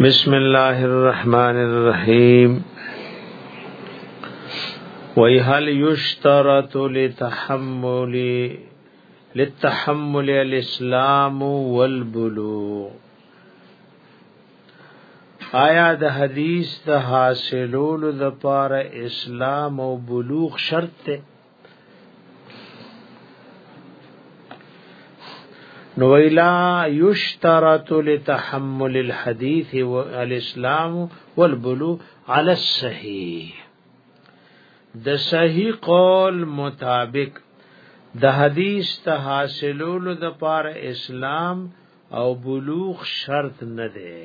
بسم الله الرحمن الرحیم وی هل یشترط لتحمل للتحمل الاسلام والبلوغ آیا د حدیث د حاصلولو د پاره اسلام او بلوغ شرط ته نو ویلا یشترط لتحمل الحديث والاسلام والبلو على الصحيح د صحیح قول مطابق د حدیث ته حاصلولو د پار اسلام او بلوغ شرط نه دی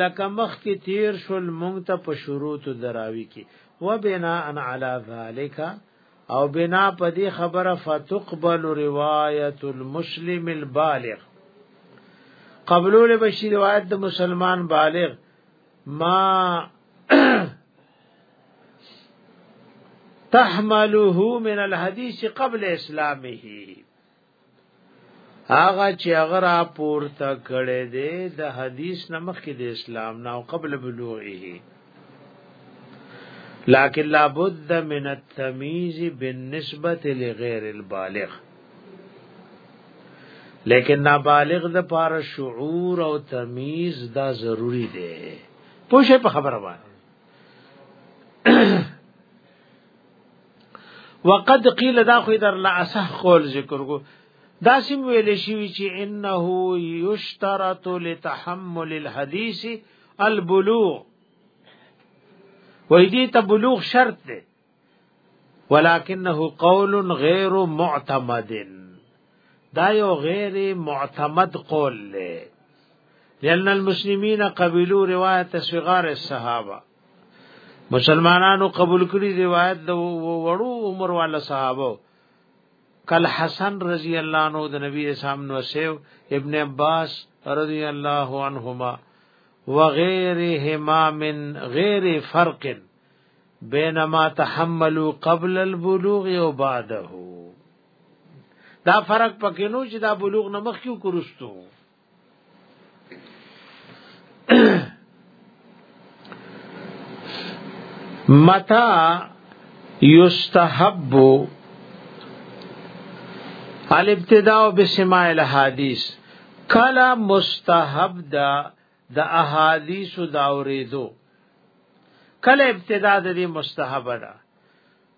لکه مخ کې تیر شول مونږ ته په شروط دراوی کې وبنا ان علی ذالک او بنا په دې خبره فتقبل روایت المسلم البالغ قبلول بشی روایت د مسلمان بالغ ما تحمله من الحديث قبل اسلامه هغه چې هغه را پورته کړي دي د حدیث نمخ کې د اسلام نه او قبل بلوغه لكن لابد من التمييز بالنسبه لغير البالغ لیکن نابالغ د پاره شعور او تمیز دا ضروری دی پوښه په خبره باندې وقد قيل دا خو در لا اصح قول ذکر کو دا سم ویل شي چې انه یشترط لتحمل الحديث البلوغ وې دې ته بلوغ شرط دی ولکنه قول غیر معتمد دا یو غیر معتمد قول لے لأن المسلمین قبلو روایت صغار الصحابه مسلمانانو قبول کړي روایت د وړو عمر والا صحابه کل حسن رضی الله عنه د نبی اسلام نو سیو ابن عباس رضی الله عنهما وغيرهما من غير فرق بينما تحملوا قبل البلوغ او بعده دا فرق پکې نو چې دا بلوغ نه مخکې کورستو متا یستحب الابتداء بسماع الحدیث کلا مستحب دا د احادیث دا اوریدو کله ابتدا د دې مستحب ده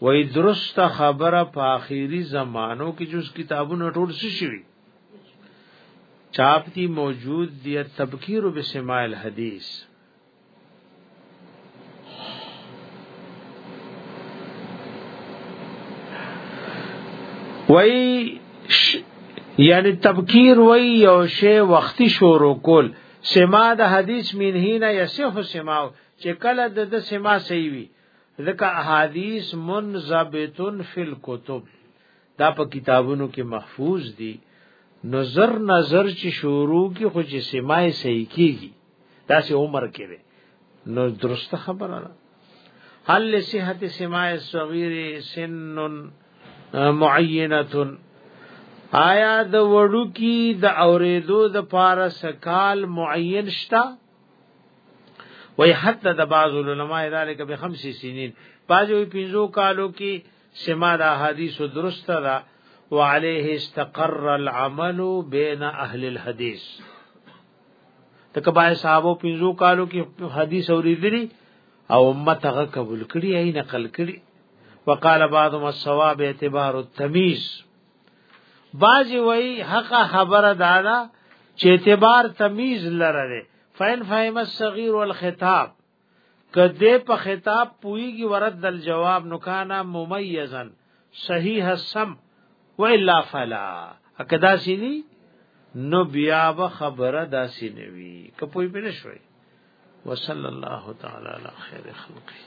وای درست خبره په اخیری زمانو کې جز کتابونه ټول څه شوی چاپ دی موجود دی تبکیر بسماع الحدیث وای یعنی تبکیر وای یو شی وختي شروع کول سما د حدیث منهینا یصح سما چې کله د د سما صحیح وي ځکه احادیث منضبطن فی الكتب دا په کتابونو کې محفوظ دي نظر نظر چې شروع کی خو چې سمای صحیح کیږي دا سه عمر کې ده نو درسته خبره ده هل لصحت سمای صغیر سن معینه آیا د وړو کی د اوریدو د پارس کال معین شته وی حتی د بعض علماء ذالک به خمس سنین باجو پینزو کالو کی سما دا حدیث درست دا وعليه استقر العمل بین اهل الحدیث تکه بای صحابو پینزو کالو کی حدیث اوریدلی او امت هغه قبول کړي ای نقل کړي وقال بعضهم الصواب اعتبار التمیز بعضی وای حق خبره دادا چې اعتبار تمیز لره فین فهم الصغیر والخطاب کده په خطاب پویږي ورد دل جواب نکانا ممیزا صحیح السم و الا فلا اکدا سینی نو بیا به خبره داسې نوي کپوی پنه شوي وصلی الله تعالی علی خیر خلقی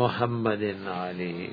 محمد علی